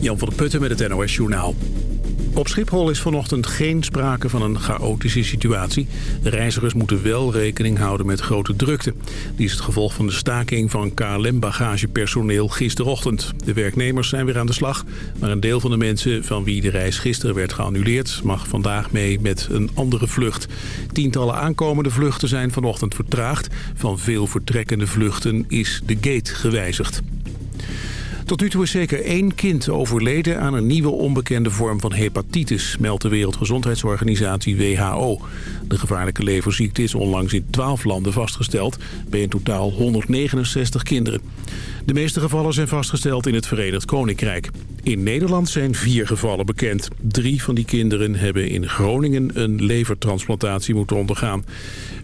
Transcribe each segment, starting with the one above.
Jan van der Putten met het NOS Journaal. Op Schiphol is vanochtend geen sprake van een chaotische situatie. Reizigers moeten wel rekening houden met grote drukte. Die is het gevolg van de staking van KLM-bagagepersoneel gisterochtend. De werknemers zijn weer aan de slag. Maar een deel van de mensen van wie de reis gisteren werd geannuleerd... mag vandaag mee met een andere vlucht. Tientallen aankomende vluchten zijn vanochtend vertraagd. Van veel vertrekkende vluchten is de gate gewijzigd. Tot nu toe is zeker één kind overleden aan een nieuwe onbekende vorm van hepatitis, meldt de Wereldgezondheidsorganisatie WHO. De gevaarlijke leverziekte is onlangs in 12 landen vastgesteld, bij in totaal 169 kinderen. De meeste gevallen zijn vastgesteld in het Verenigd Koninkrijk. In Nederland zijn vier gevallen bekend. Drie van die kinderen hebben in Groningen een levertransplantatie moeten ondergaan.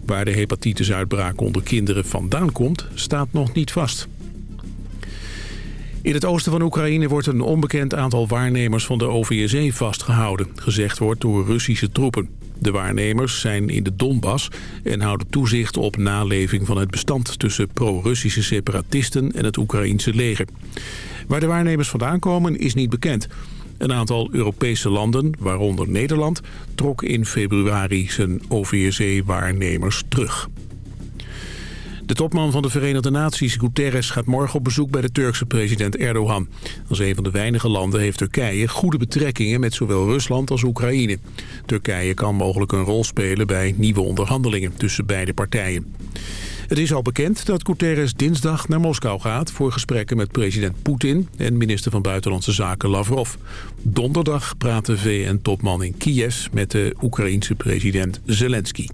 Waar de hepatitusuitbraak onder kinderen vandaan komt, staat nog niet vast. In het oosten van Oekraïne wordt een onbekend aantal waarnemers van de OVSE vastgehouden. Gezegd wordt door Russische troepen. De waarnemers zijn in de Donbass en houden toezicht op naleving van het bestand tussen pro-Russische separatisten en het Oekraïense leger. Waar de waarnemers vandaan komen is niet bekend. Een aantal Europese landen, waaronder Nederland, trok in februari zijn OVSE-waarnemers terug. De topman van de Verenigde Naties, Guterres, gaat morgen op bezoek bij de Turkse president Erdogan. Als een van de weinige landen heeft Turkije goede betrekkingen met zowel Rusland als Oekraïne. Turkije kan mogelijk een rol spelen bij nieuwe onderhandelingen tussen beide partijen. Het is al bekend dat Guterres dinsdag naar Moskou gaat... voor gesprekken met president Poetin en minister van Buitenlandse Zaken Lavrov. Donderdag praat de VN-topman in Kiev met de Oekraïense president Zelensky.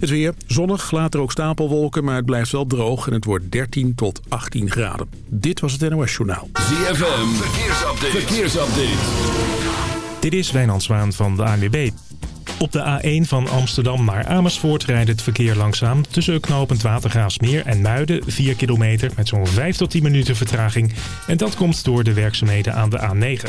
Het weer zonnig, later ook stapelwolken, maar het blijft wel droog en het wordt 13 tot 18 graden. Dit was het NOS Journaal. ZFM, verkeersupdate. verkeersupdate. Dit is Wijnand Zwaan van de ANWB. Op de A1 van Amsterdam naar Amersfoort rijdt het verkeer langzaam... tussen knooppunt Watergraafsmeer en Muiden, 4 kilometer... met zo'n 5 tot 10 minuten vertraging. En dat komt door de werkzaamheden aan de A9.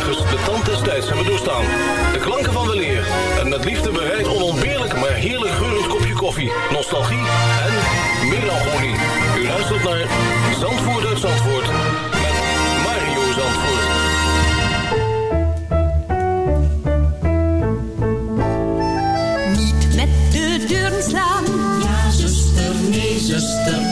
De tand des tijds hebben doorstaan. De klanken van weleer en met liefde bereid onontbeerlijk maar heerlijk geurend kopje koffie, nostalgie en melancholie. U luistert naar Zandvoort uit Zandvoort met Mario Zandvoort. Niet met de deuren slaan. Ja, zuster, nee, zuster.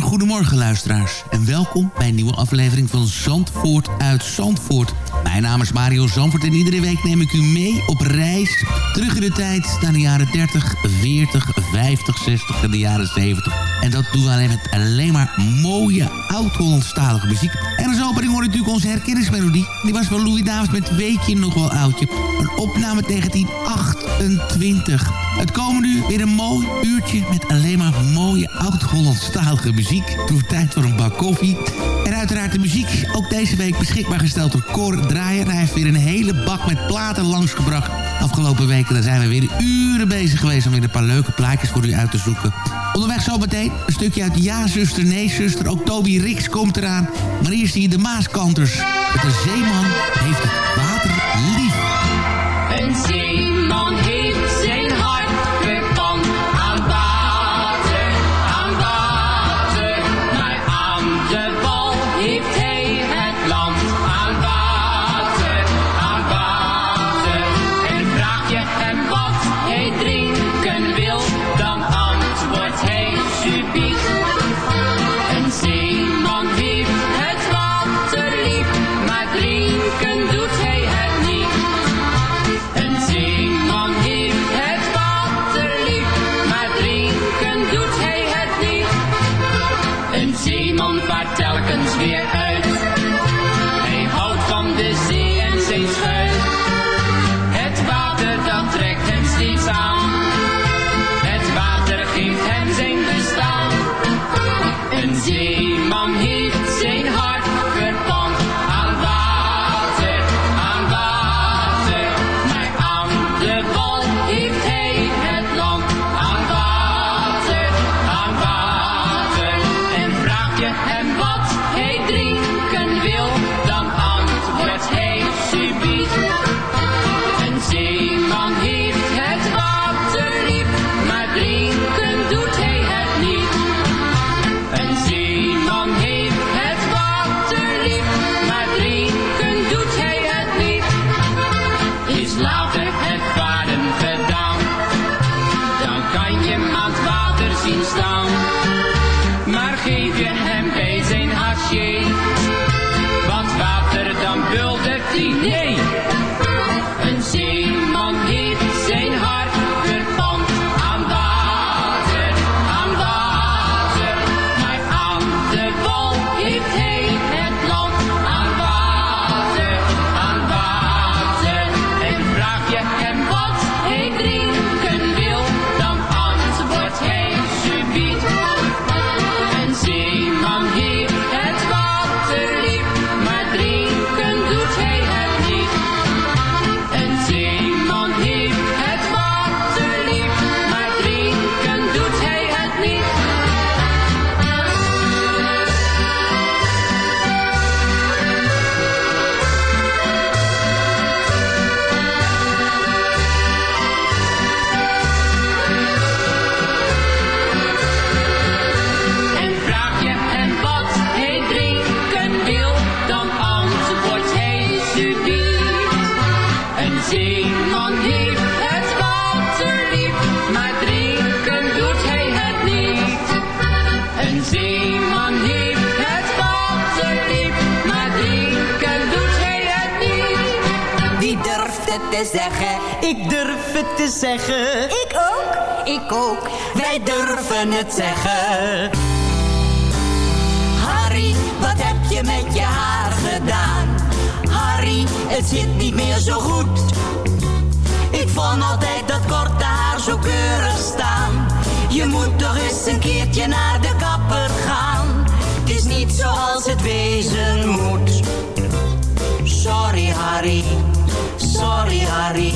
Goedemorgen luisteraars en welkom bij een nieuwe aflevering van Zandvoort uit Zandvoort. Mijn naam is Mario Zandvoort en iedere week neem ik u mee op reis terug in de tijd naar de jaren 30, 40, 50, 60 en de jaren 70. En dat doen we alleen met alleen maar mooie oud-Hollandstalige muziek. En als opening hoor natuurlijk onze herkenningsmelodie. Die was van Louis Davids met Weekje nog wel oudje. Een opname 1928. Het komen nu weer een mooi uurtje met alleen maar mooie oud-Hollandstalige muziek. Het tijd voor een bak koffie. En uiteraard de muziek, ook deze week beschikbaar gesteld door Cor Draaier. Hij heeft weer een hele bak met platen langsgebracht. Afgelopen weken zijn we weer uren bezig geweest om weer een paar leuke plaatjes voor u uit te zoeken. Onderweg zo meteen een stukje uit Ja, zuster, nee, zuster. Ook Toby Rix komt eraan. Maar hier zie je de Maaskanters. Met de zeeman heeft het water het te zeggen? Ik durf het te zeggen. Ik ook. Ik ook. Wij durven het zeggen. Harry, wat heb je met je haar gedaan? Harry, het zit niet meer zo goed. Ik vond altijd dat korte haar zo keurig staan. Je moet toch eens een keertje naar de kapper gaan. Het is niet zoals het wezen moet. Sorry Harry, sorry Harry.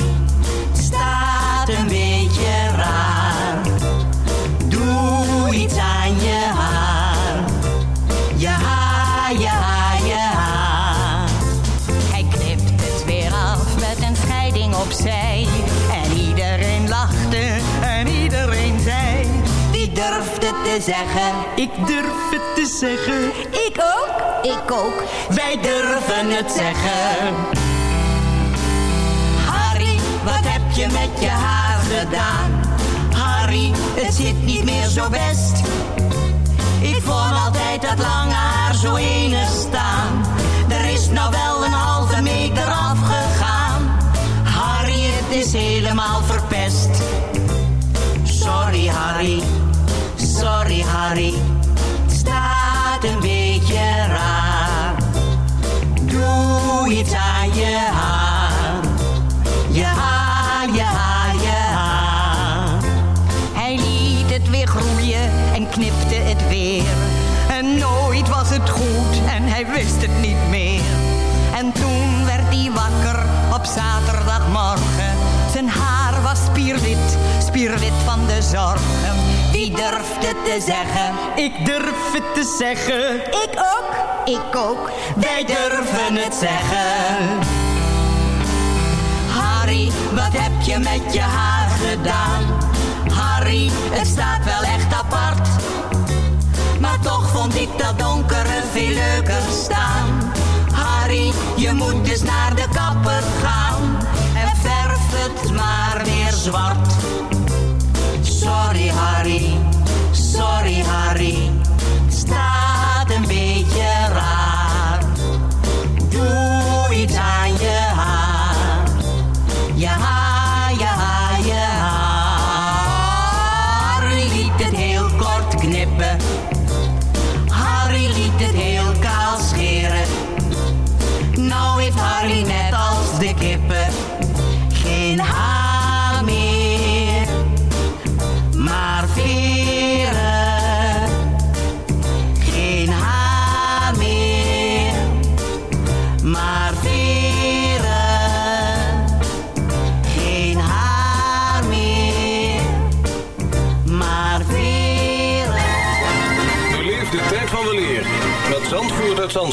Staat een beetje raar. Doe iets aan je haar. Je haar, je haar, je haar. Hij knipt het weer af met een scheiding opzij. En iedereen lachte en iedereen zei. Wie durft het te zeggen? Ik durf het te zeggen. Ik ook. Ik ook. Wij durven het zeggen. Je met je haar gedaan? Harry, het zit niet meer zo best. Ik vond altijd dat lange haar zo enig staan. Er is nou wel een halve meter afgegaan. Harry, het is helemaal verpest. Sorry Harry, sorry Harry. Het staat een beetje raar. Doe iets aan je haar. Je haar, je haar, je haar. Hij liet het weer groeien en knipte het weer. En nooit was het goed en hij wist het niet meer. En toen werd hij wakker op zaterdagmorgen. Zijn haar was spierwit, spierwit van de zorgen. Wie durft het te zeggen? Ik durf het te zeggen. Ik ook. Ik ook. Wij durven het zeggen. Heb je met je haar gedaan? Harry, het staat wel echt apart. Maar toch vond ik dat donkere veel leuker staan. Harry, je moet dus naar de kapper gaan. En verf het maar weer zwart. Sorry Harry, sorry Harry. Het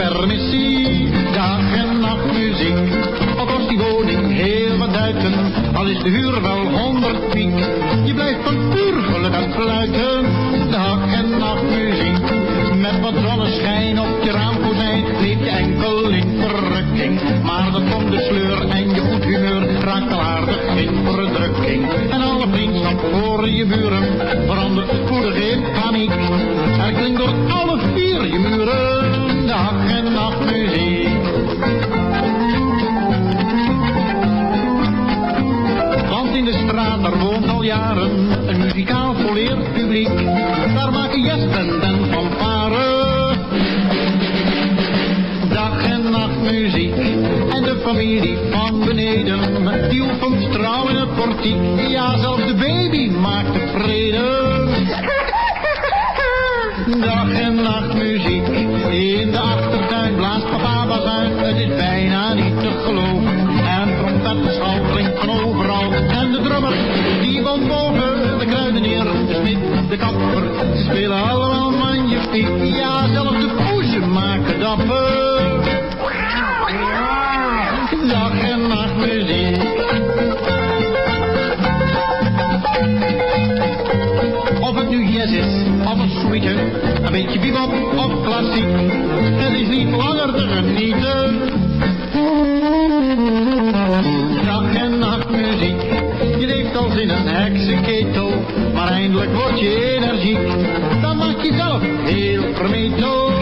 permissie, dag en nacht muziek. Al die woning heel wat duiten, al is de huur wel honderd piek. Je blijft van puur geluk aan fluiten, dag en nacht muziek. Met wat zonneschijn op je raamkozijn, leef je enkel in verrukking. Maar dan komt de sleur en je goed humeur raakt al aardig in verdrukking. En alle vriendschap voor je buren verandert spoedig in paniek. Er klinkt door alle vier je muren dag en nacht muziek. Want in de straat, daar woont al jaren een muzikaal volleerd publiek. Daar maken jesten en fanfare dag en nacht muziek. En de familie van beneden, die oefent trouw in het portiek. Ja, zelfs de baby Dag en nacht muziek. Of het nu jazz is, of een suite, een beetje bebop of klassiek. Het is niet langer te genieten. Dag en nacht muziek, je leeft als in een heksenketel, maar eindelijk word je energiek. Dan maak je zelf heel vermetel.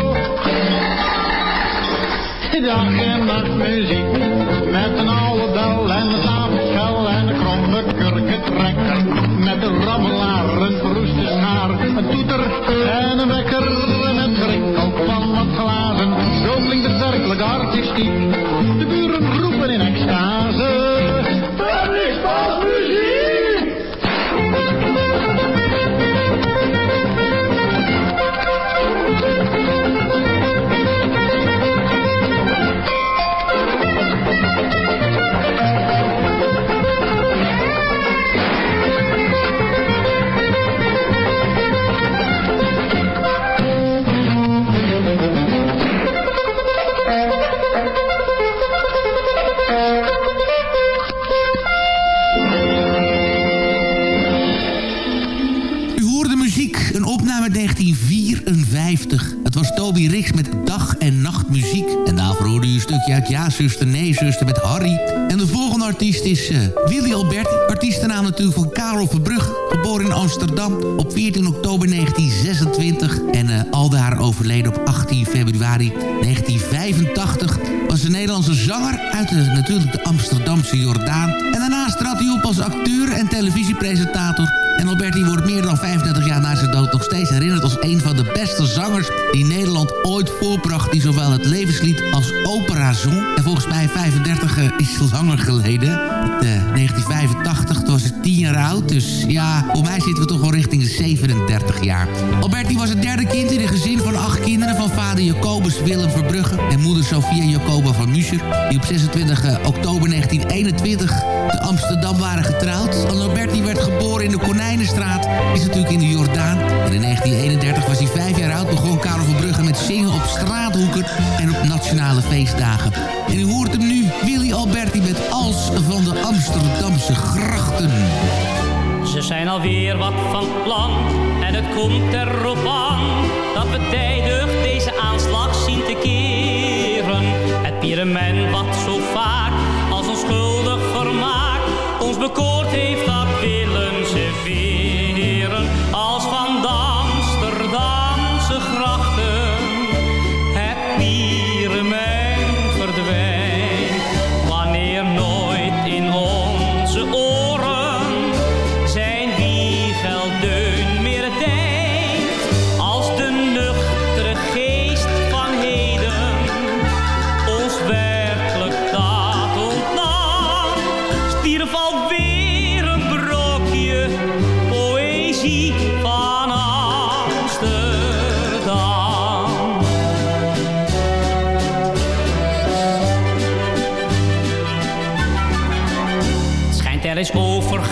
Dag en nacht muziek, met een oude bel en een avondschel en een kromme kurkentrekker. Met een rammelaar, een verroeste schaar, een toeter en een wekker met gerinkel van wat glazen. Zo klinkt het werkelijk artistiek, de buren roepen in extase. Toby Rix met Dag en Nacht Muziek. En daarvoor hoorde u een stukje uit Ja, zuster, nee, zuster met Harry. En de volgende artiest is eh, Willy Alberti. Artiestennaam natuurlijk van Karel Verbrugge. Geboren in Amsterdam op 14 oktober 1926. En eh, aldaar overleden op 18 februari 1985. Was een Nederlandse zanger uit de, natuurlijk de Amsterdamse Jordaan. En daarnaast trad hij op als acteur en televisiepresentator. En Alberti wordt meer dan 35 jaar na zijn dood nog steeds herinnerd als een van de beste zangers die Nederland ooit voorbracht. Die zowel het levenslied als opera zong. En volgens mij 35 eh, is langer geleden. Het, eh, 1985, toen was ik 10 jaar oud. Dus ja, voor mij zitten we toch wel richting de 37 jaar. Alberti was het derde kind in een gezin van acht kinderen van vader Jacobus Willem Verbrugge en moeder Sophia Jacoba van Muscher. Die op 26 oktober 1921 te Amsterdam waren getrouwd. En Alberti werd geboren in de Konijnenstraat, is natuurlijk in de Jordaan. En in 1931 was hij vijf jaar oud, begon Karel Verbrugge met zingen op straathoeken en op nationale feestdagen. En u hoort hem nu, Willy Alberti met Als van de Amsterdamse grachten. Ze zijn alweer wat van plan en het komt erop aan dat we tijdig deze aanslag zien te keren. Het pyramid wat zo vaak als onschuldig vermaak ons bekoord heeft, dat willen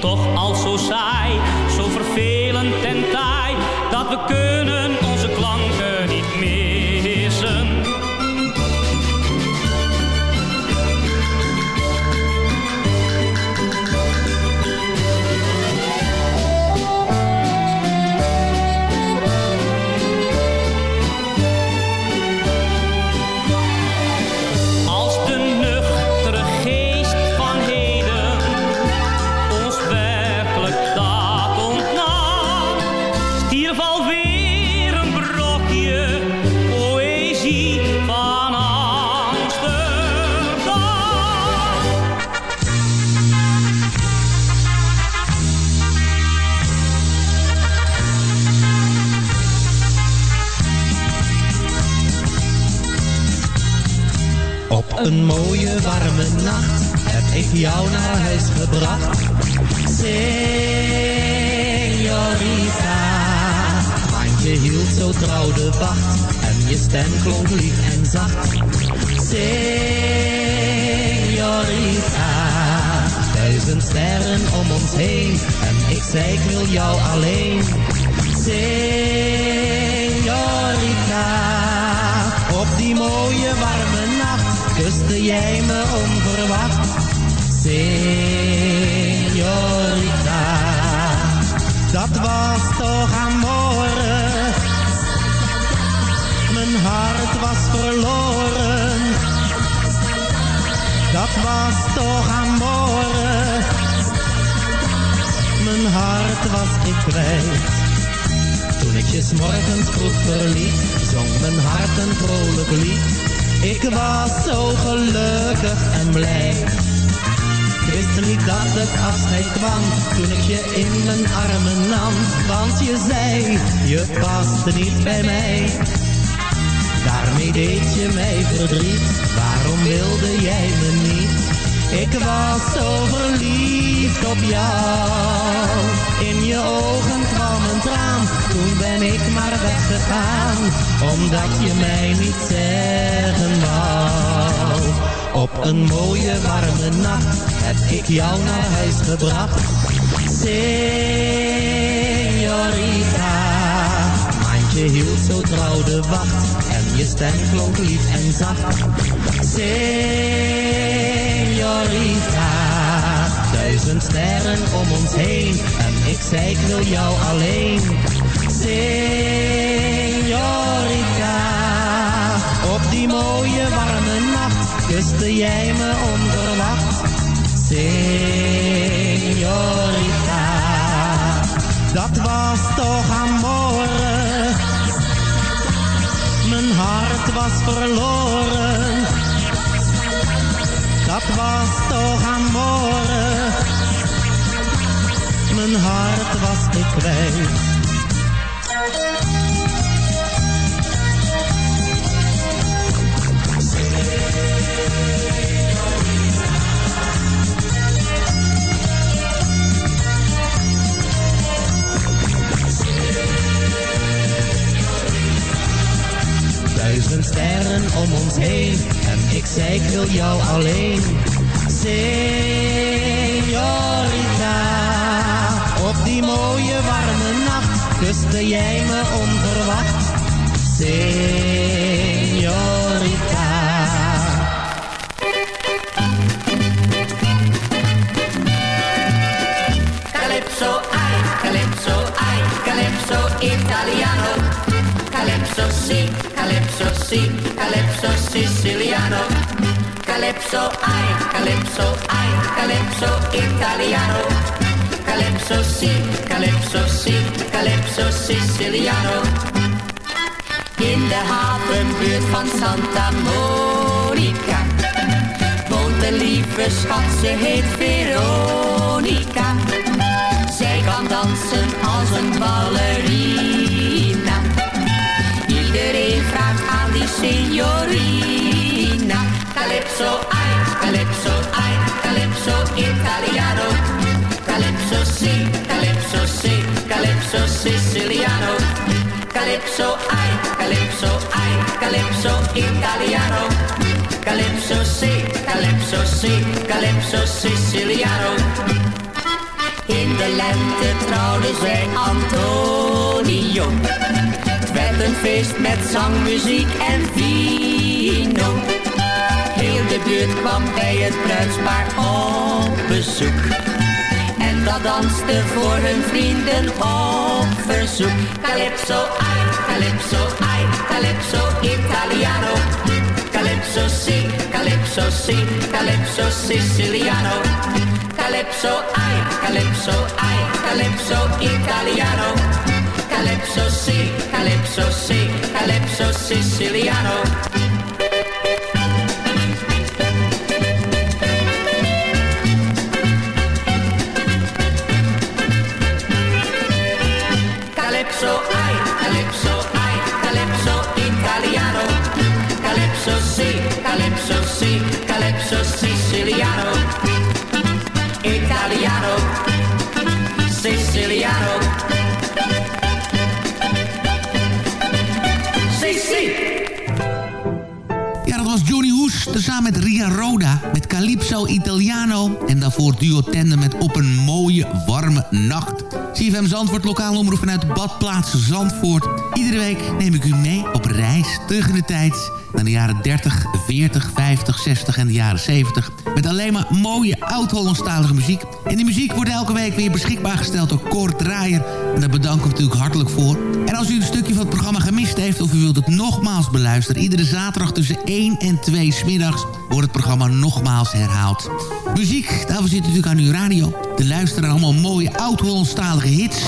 toch al zo saai, jou naar huis gebracht. Señorita, want je hield zo trouw de wacht en je stem klonk lief en zacht. Señorita, duizend sterren om ons heen en ik zei ik wil jou alleen. Señorita, op die mooie warme nacht kuste jij me onverwacht. Señorita, dat was toch amore. Mijn hart was verloren. Dat was toch amore. Mijn hart was ik kwijt. Toen ik je morgens vroeg verliet, zong mijn hart een vrolijk lied. Ik was zo gelukkig en blij. Wist niet dat het afscheid kwam, toen ik je in mijn armen nam. Want je zei, je paste niet bij mij. Daarmee deed je mij verdriet, waarom wilde jij me niet? Ik was zo verliefd op jou. In je ogen kwam een traan, toen ben ik maar weggegaan. Omdat je mij niet zeggen wou. Op een mooie warme nacht heb ik jou naar huis gebracht. Señorita, je hield zo trouw de wacht. En je stem klonk lief en zacht. Señorita, duizend sterren om ons heen. En ik zei ik wil jou alleen. Señorita, kuste jij me onverwacht. Señorita, dat was toch amore. Mijn hart was verloren. Dat was toch amore. Mijn hart was ik kwijt. duizend sterren om ons heen. En ik zei ik wil jou alleen. Signorita, op die mooie warme nacht kuste jij me onverwacht. Signorita. Calypso, ai, calypso, ai, calypso italiano. Calypso, sì, calypso, sì, calypso siciliano. Calypso, ai, calypso, ai, calypso italiano. Calypso, sì, calypso, sì, calypso siciliano. In de havenbuurt van Santa Monica woont een lieve schat, ze heet Veronica. Zij kan dansen als een ballerina. Vraagt aan die signorina. Calypso, ai, calypso, ai, calypso italiano. Calypso, sì, calypso, sì, calypso siciliano. Calypso, ai, calypso, ai, calypso italiano. Calypso, sì, calypso, sì, calypso siciliano. In de lente trouwde zij Antonio. Het werd een feest met zang, muziek en vino. Heel de buurt kwam bij het bruidspaar op bezoek. En dat danste voor hun vrienden op verzoek. Calypso, ai, calypso, ai, calypso italiano. Calypso, sì, calypso, sì, calypso siciliano. Calypso, ai, calypso, ai, calypso italiano. καλέψω σι, καλέψω σι, καλέψω σι, Samet Riz Roda, met Calypso Italiano... en daarvoor duo met Op een mooie, warme nacht. CFM Zandvoort, lokaal omroep vanuit de badplaats Zandvoort. Iedere week neem ik u mee op reis terug in de tijd... naar de jaren 30, 40, 50, 60 en de jaren 70... met alleen maar mooie oud-Hollandstalige muziek. En die muziek wordt elke week weer beschikbaar gesteld door Kort Draaier... en daar bedank ik natuurlijk hartelijk voor. En als u een stukje van het programma gemist heeft... of u wilt het nogmaals beluisteren... iedere zaterdag tussen 1 en 2 smiddags wordt het programma nogmaals herhaald. Muziek, daarvoor zit natuurlijk aan uw radio. Te luisteren allemaal mooie oud-Hollandstalige hits.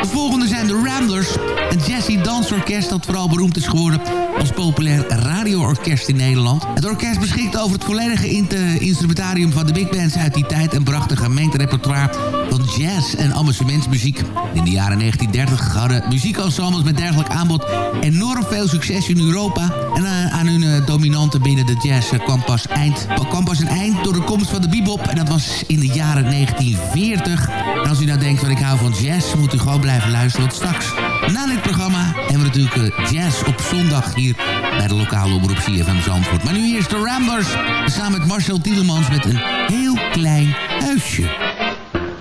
De volgende zijn de Ramblers. Een jazzy dansorkest dat vooral beroemd is geworden... als populair radioorkest in Nederland. Het orkest beschikt over het volledige in- instrumentarium van de big bands uit die tijd... en bracht een gemengd repertoire van jazz en amusementsmuziek. In de jaren 1930 hadden muziekensembles met dergelijk aanbod enorm veel succes in Europa. En aan hun eh, dominante binnen de jazz eh, kwam, pas eind, kwam pas een eind door de komst van de bebop. En dat was in de jaren 1940. En als u nou denkt van ik hou van jazz, moet u gewoon blijven luisteren. Want straks, na dit programma, hebben we natuurlijk eh, jazz op zondag hier bij de lokale omroep CFM Zandvoort. Maar nu eerst de Ramblers, samen met Marcel Tielemans met een heel klein huisje.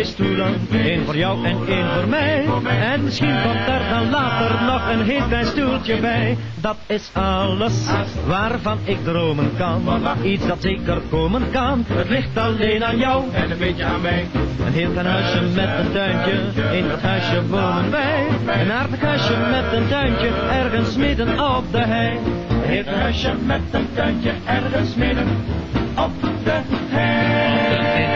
Twee stoelen, één voor jou en één voor mij. En misschien komt er dan later nog een heel klein stoeltje bij. Dat is alles waarvan ik dromen kan. Iets dat zeker komen kan. Het ligt alleen aan jou en een beetje aan mij. Een heel klein huisje met een tuintje, in dat huisje wonen wij. Een aardig huisje met een tuintje, ergens midden op de hei. Een heel klein huisje met een tuintje, ergens midden op de Mijn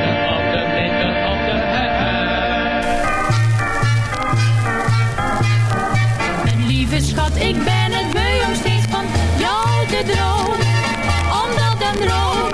schat, ik ben het beu steeds van jou te dromen. Omdat een droom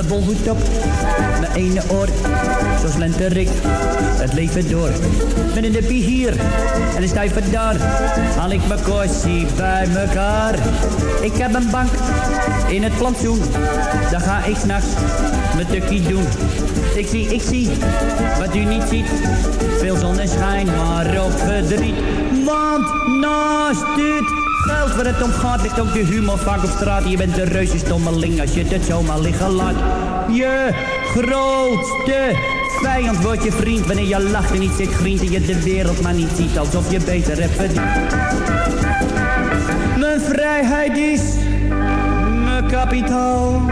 Mijn bolhoed op, mijn ene oor, zoals lenterik, het leven door. Ben in de pie hier en een stijver daar, haal ik mijn kostie bij mekaar. Ik heb een bank in het plantsoen, daar ga ik s'nachts mijn tukkie doen. Ik zie, ik zie, wat u niet ziet, veel zonneschijn, maar ook verdriet. Want naast dit geld waar het om gaat, ligt ook de humor vaak op straat. Je bent een reuze stommeling als je het zomaar liggen laat. Je grootste vijand wordt je vriend wanneer je lacht en niet zit grient en je de wereld maar niet ziet alsof je beter hebt verdiend. Mijn vrijheid is mijn kapitaal,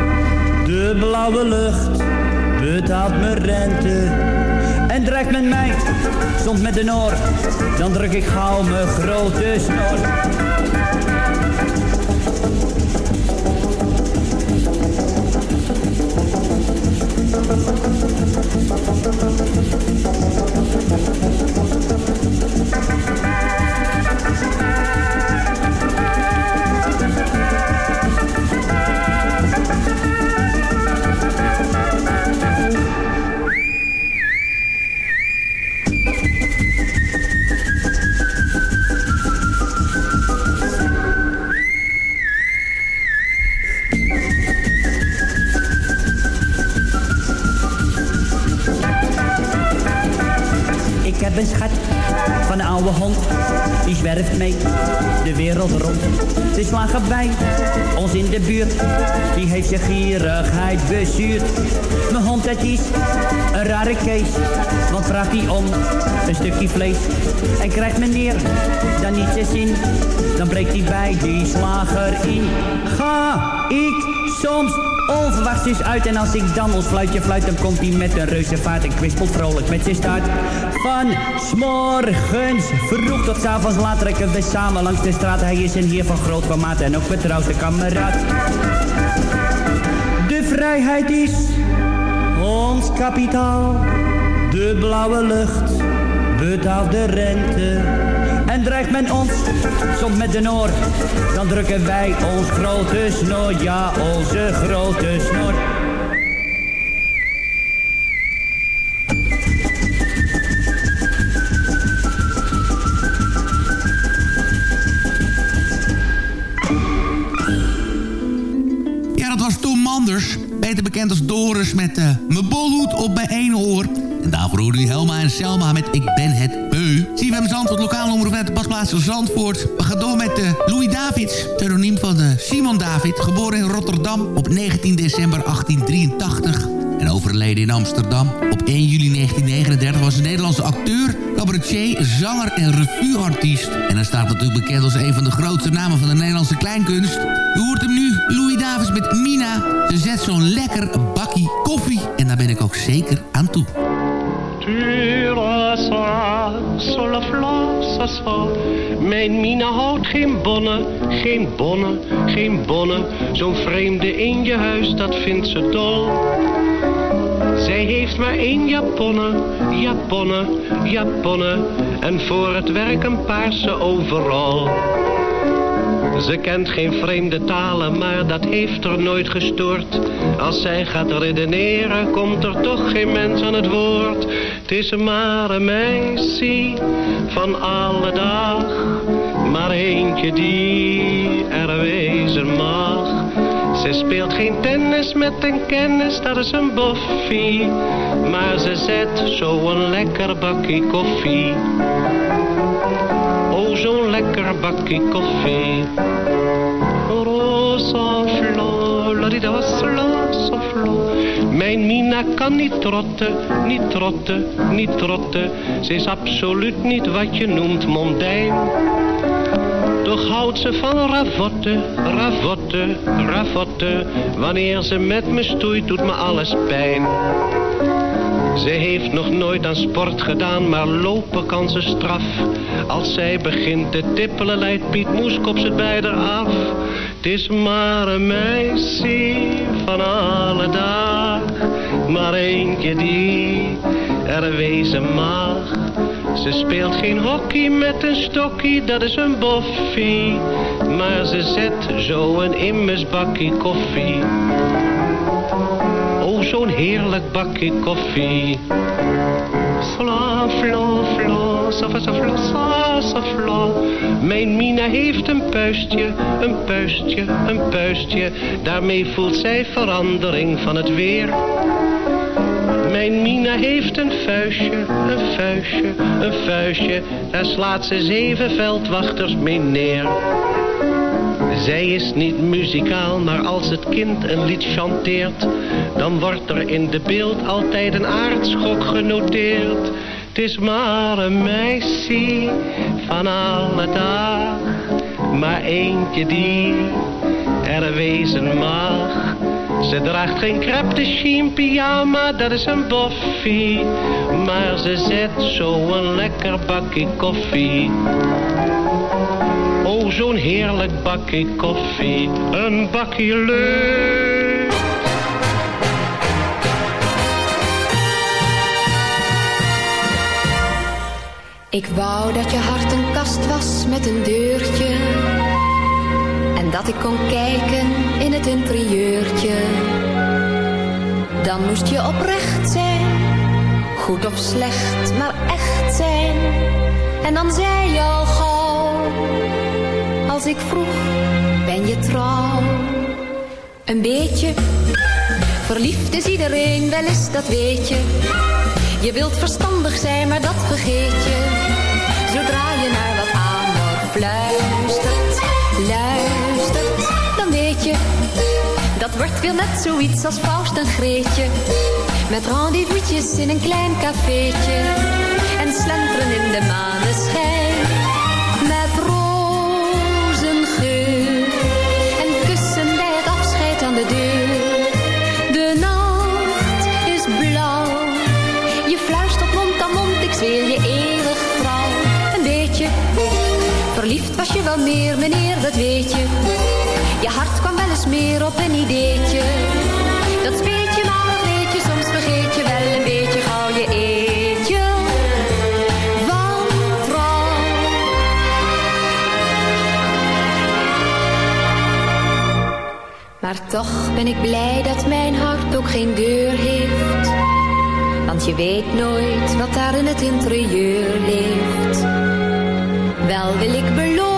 de blauwe lucht betaalt mijn rente. En dreigt met mij, soms met de noord, dan druk ik gauw mijn grote snor. En krijgt meneer dan niet zijn zin, dan breekt hij bij die slager in. Ga ik soms onverwachts is uit en als ik dan ons fluitje fluit, dan komt hij met een reuze vaart en kwispelt vrolijk met zijn staart. Van s'morgens vroeg tot avonds laat trekken we samen langs de straat. Hij is een heer van groot formaat en ook betrouwde kameraad. De vrijheid is ons kapitaal, de blauwe lucht betaalt de rente. En dreigt men ons soms met de noord, dan drukken wij ons grote snor, ja onze grote snor. Ja, dat was Tom Manders. Beter bekend als Doris met eh mijn bolhoed op mijn ene oor. En daarvoor hoorde u Helma en Selma met Ik ben het beu. Hem Zandvoort, lokaal omroep uit de pasplaats van Zandvoort. We gaan door met eh, Louis Davids, pseudoniem van eh, Simon David. Geboren in Rotterdam op 19 december 1883 en overleden in Amsterdam. Op 1 juli 1939 was een Nederlandse acteur, cabaretier, zanger en revueartiest. En hij staat natuurlijk bekend als een van de grootste namen van de Nederlandse kleinkunst. U hoort hem nu, Louis Davids met Mina. Ze zet zo'n lekker bakkie koffie en daar ben ik ook zeker aan toe. Soir. Mijn Mina houdt geen bonnen, geen bonnen, geen bonnen. Zo'n vreemde in je huis, dat vindt ze dol. Zij heeft maar één japonne, japonne, japonne. En voor het werk een paarse overal. Ze kent geen vreemde talen, maar dat heeft er nooit gestoord. Als zij gaat redeneren, komt er toch geen mens aan het woord. Het is maar een meisje van alle dag, maar eentje die er wezen mag. Ze speelt geen tennis met een kennis, dat is een boffie. Maar ze zet zo'n lekker bakje koffie. Oh, zo'n lekker bakje koffie. Rosa flo, ladida sla, so flo. Mijn Mina kan niet trotten, niet trotten, niet trotten. Ze is absoluut niet wat je noemt mondijn. Toch houdt ze van ravotten, ravotten, ravotten. Wanneer ze met me stoeit, doet me alles pijn. Ze heeft nog nooit aan sport gedaan, maar lopen kan ze straf. Als zij begint te tippelen, leidt Piet Moeskop ze bij haar af. Het is maar een meisje van alle dag, maar eentje die er wezen mag. Ze speelt geen hockey met een stokkie, dat is een boffie. Maar ze zet zo een immers koffie. Zo'n heerlijk bakje koffie. Fla, fla, fla, safla, safla, sa, safla. Mijn Mina heeft een puistje, een puistje, een puistje. Daarmee voelt zij verandering van het weer. Mijn Mina heeft een vuistje, een vuistje, een vuistje. Daar slaat ze zeven veldwachters mee neer. Zij is niet muzikaal, maar als het kind een lied chanteert, dan wordt er in de beeld altijd een aardschok genoteerd. Het is maar een meisje van alle dag, maar eentje die er wezen mag. Ze draagt geen crepe de chine pyjama, dat is een boffie. Maar ze zet zo een lekker bakje koffie. Oh, zo'n heerlijk bakje koffie, een bakje leuk. Ik wou dat je hart een kast was met een deurtje. En dat ik kon kijken in het interieurtje. Dan moest je oprecht zijn, goed of slecht, maar echt zijn. En dan zei je al gauw, als ik vroeg, ben je trouw? Een beetje, verliefd is iedereen, wel eens, dat weet je. Je wilt verstandig zijn, maar dat vergeet je. Zodra je naar wat amor fluistert, luistert, dan weet je. Dat wordt weer net zoiets als Faust en Greetje. Met rendezvous'tjes in een klein cafeetje. En slenteren in de maneschijn. Was je wel meer, meneer, dat weet je. Je hart kwam wel eens meer op een ideetje. Dat speet je maar, dat weet je, soms vergeet je wel een beetje gauw je eetje. Van trouw. Maar toch ben ik blij dat mijn hart ook geen deur heeft. Want je weet nooit wat daar in het interieur leeft. Wel wil ik beloven,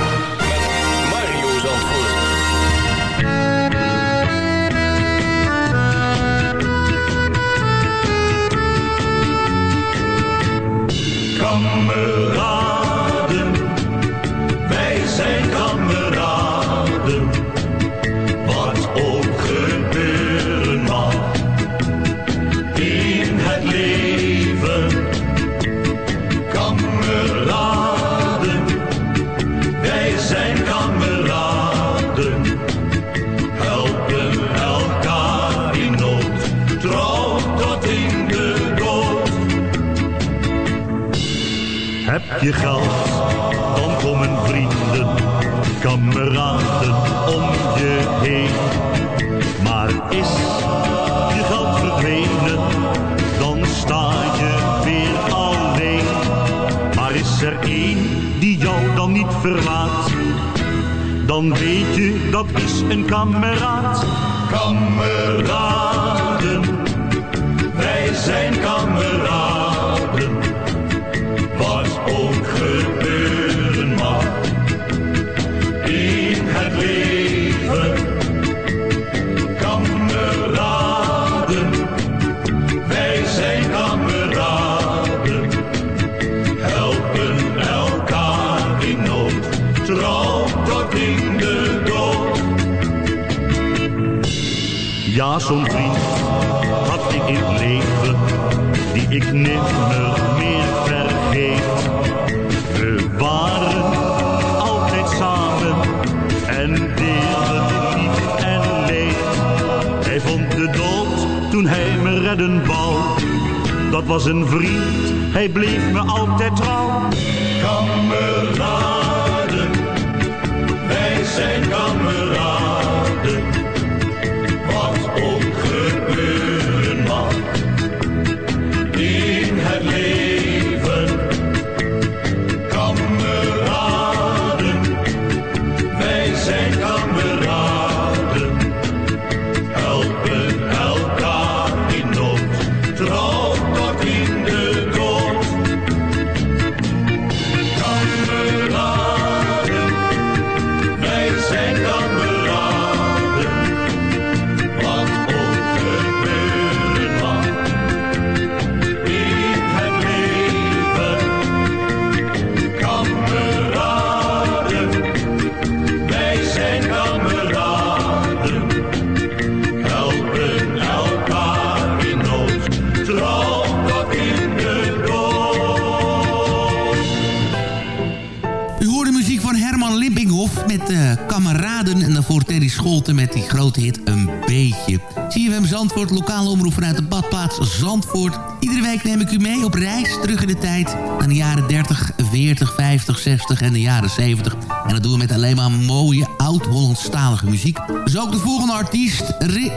bleef me altijd trouw. Kameraden, wij zijn kameraden. Scholten met die grote hit Een Beetje. CFM Zandvoort, lokale omroep vanuit de badplaats Zandvoort. Iedere week neem ik u mee op reis terug in de tijd... naar de jaren 30, 40, 50, 60 en de jaren 70. En dat doen we met alleen maar mooie oud-Hollandstalige muziek. Dus ook de volgende artiest,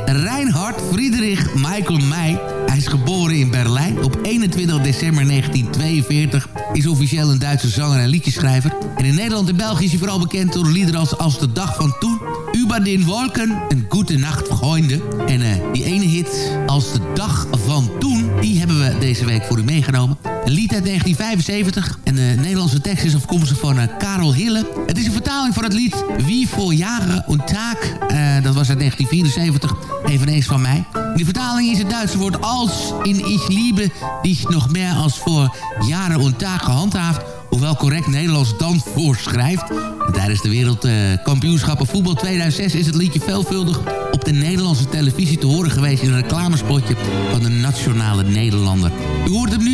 Reinhard Friedrich Michael Meij... Hij is geboren in Berlijn op 21 december 1942. Is officieel een Duitse zanger en liedjeschrijver. En in Nederland en België is hij vooral bekend door liederen als Als de Dag van Toen... Über den Wolken en Gute Nacht Freunde. En eh, die ene hit, Als de Dag van Toen... die hebben we deze week voor u meegenomen. Een lied uit 1975. En de Nederlandse tekst is afkomstig van eh, Karel Hille. Het is een vertaling van het lied Wie voor jaren und Tag. Eh, dat was uit 1974. Eveneens van mij. In de vertaling is het Duitse woord als in Ich liebe dich nog meer als voor jaren und Tag gehandhaafd. Hoewel correct Nederlands dan voorschrijft. En tijdens de wereldkampioenschappen voetbal 2006 is het liedje veelvuldig op de Nederlandse televisie te horen geweest in een reclamespotje van de Nationale Nederlander. U hoort hem nu,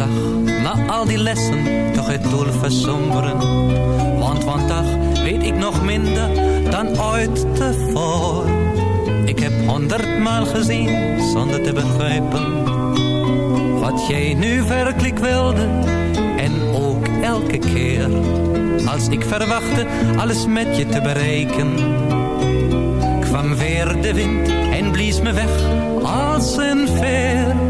Zag na al die lessen toch het doel versomberen. Want vandaag weet ik nog minder dan ooit tevoren. Ik heb honderdmaal gezien zonder te begrijpen. Wat jij nu werkelijk wilde en ook elke keer als ik verwachtte alles met je te bereiken. Kwam weer de wind en blies me weg als een veer.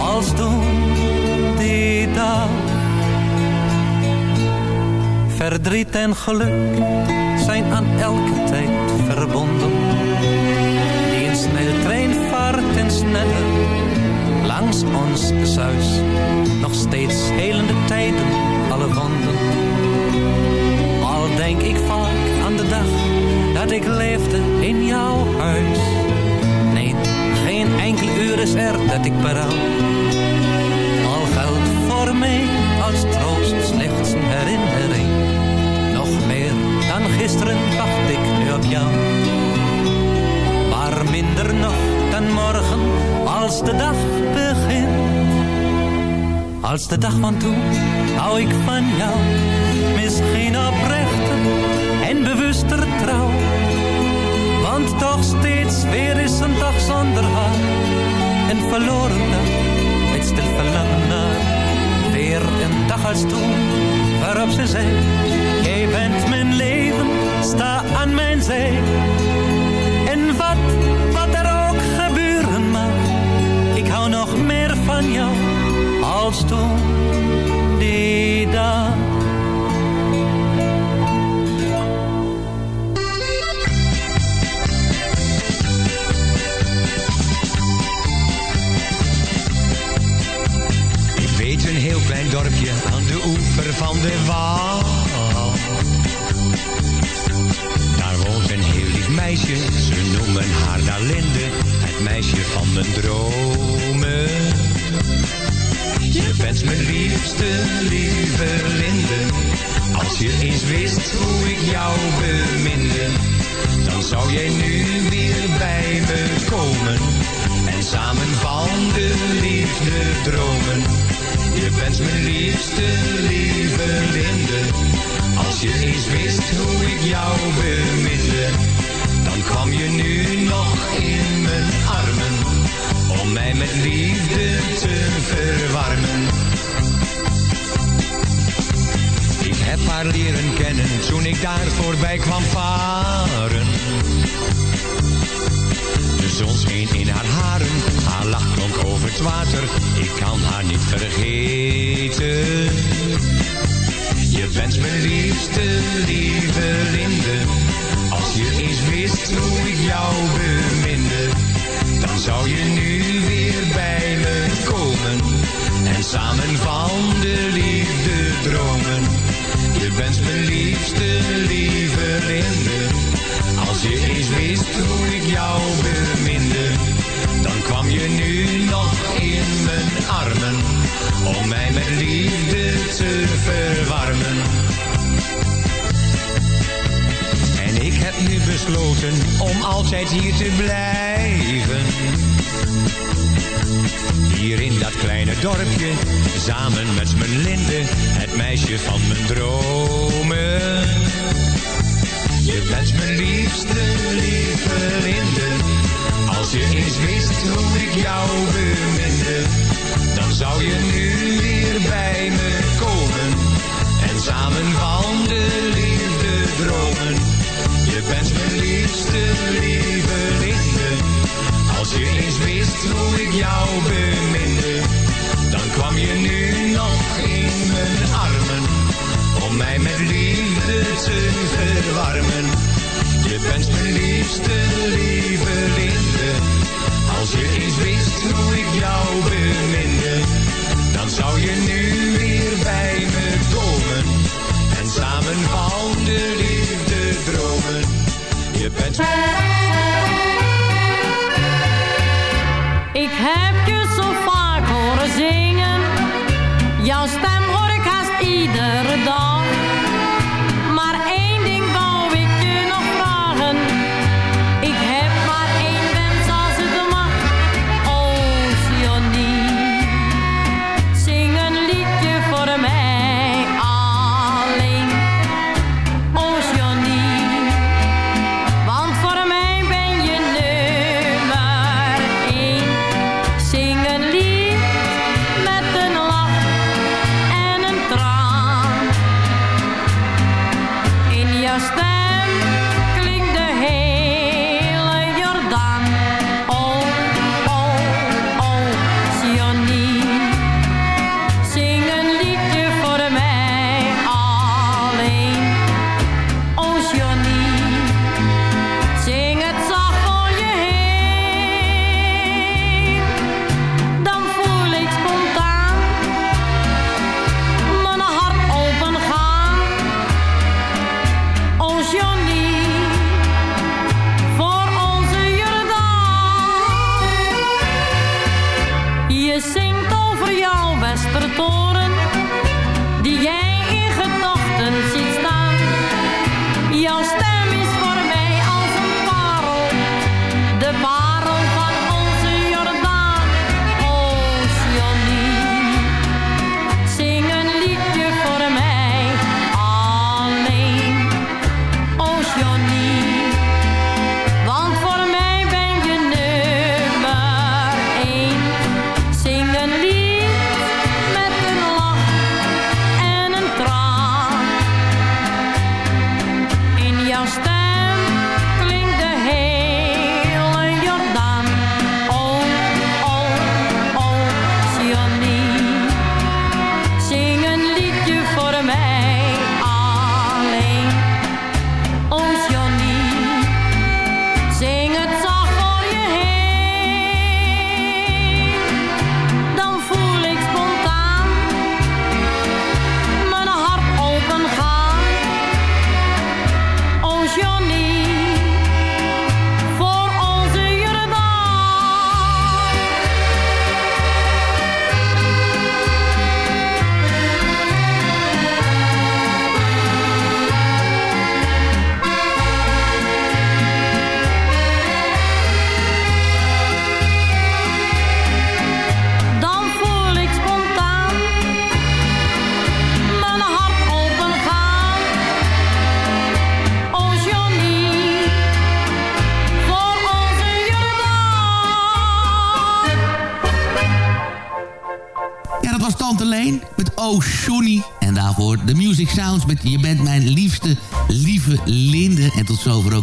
als toen die dag. Verdriet en geluk zijn aan elke tijd verbonden. Die een sneltrein vaart en sneller langs ons zuis. Nog steeds helende tijden, alle wonden. Al denk ik vaak aan de dag dat ik leefde in jouw huis. Nee, geen enkel uur is er dat ik berouw. Als de dag van toen hou ik van jou. Misschien oprechter en bewuster trouw. Want toch steeds weer is een dag zonder haar. Een verloren dag met stil verlangen naar. Weer een dag als toen waarop ze zei. Jij bent mijn leven, sta aan mijn zij. En wat, wat er ook gebeuren mag. Ik hou nog meer van jou Ik weet een heel klein dorpje aan de oever van de Waal. Daar woont een heel lief meisje, ze noemen haar Dalinde, het meisje van mijn dromen. Je bent mijn liefste, lieve Linde. Als je eens wist hoe ik jou beminde, dan zou jij nu weer bij me komen. En samen van de liefde dromen. Je bent mijn liefste, lieve Linde. Als je eens wist hoe ik jou beminde, dan kwam je nu nog in mijn armen. Mij met liefde te verwarmen. Ik heb haar leren kennen toen ik daar voorbij kwam varen. De zon scheen in haar haren, haar lach klonk over het water. Ik kan haar niet vergeten. Je bent mijn liefste, lieve Linde. Als je eens wist hoe ik jou beminde, zou je nu weer bij me komen. En samen van de liefde dromen. Je bent mijn liefste, lieve Linde. Als je eens wist hoe ik jou beminde, dan kwam je nu nog in mijn armen. Om mij met liefde te verwarmen. nu besloten om altijd hier te blijven. Hier in dat kleine dorpje, samen met mijn Linde, het meisje van mijn dromen. Je bent mijn liefste, lieve Linde. Als je eens wist hoe ik jou beminde, dan zou je nu weer bij me komen. En samen van de liefde dromen je bent mijn liefste lieve linde. Als je eens wist hoe ik jou beminde, dan kwam je nu nog in mijn armen. Om mij met liefde te verwarmen. Je bent mijn liefste lieve linde. Als je eens wist hoe ik jou beminde, dan zou je nu weer bij me komen en samen vallen. adventure.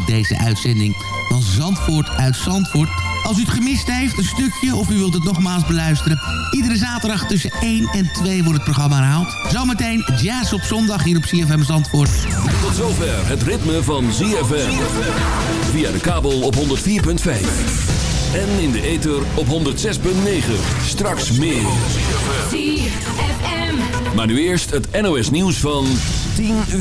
deze uitzending van Zandvoort uit Zandvoort. Als u het gemist heeft, een stukje, of u wilt het nogmaals beluisteren... iedere zaterdag tussen 1 en 2 wordt het programma herhaald. Zometeen Jazz op zondag hier op CFM Zandvoort. Tot zover het ritme van ZFM. Via de kabel op 104.5. En in de ether op 106.9. Straks meer. Maar nu eerst het NOS nieuws van 10 uur.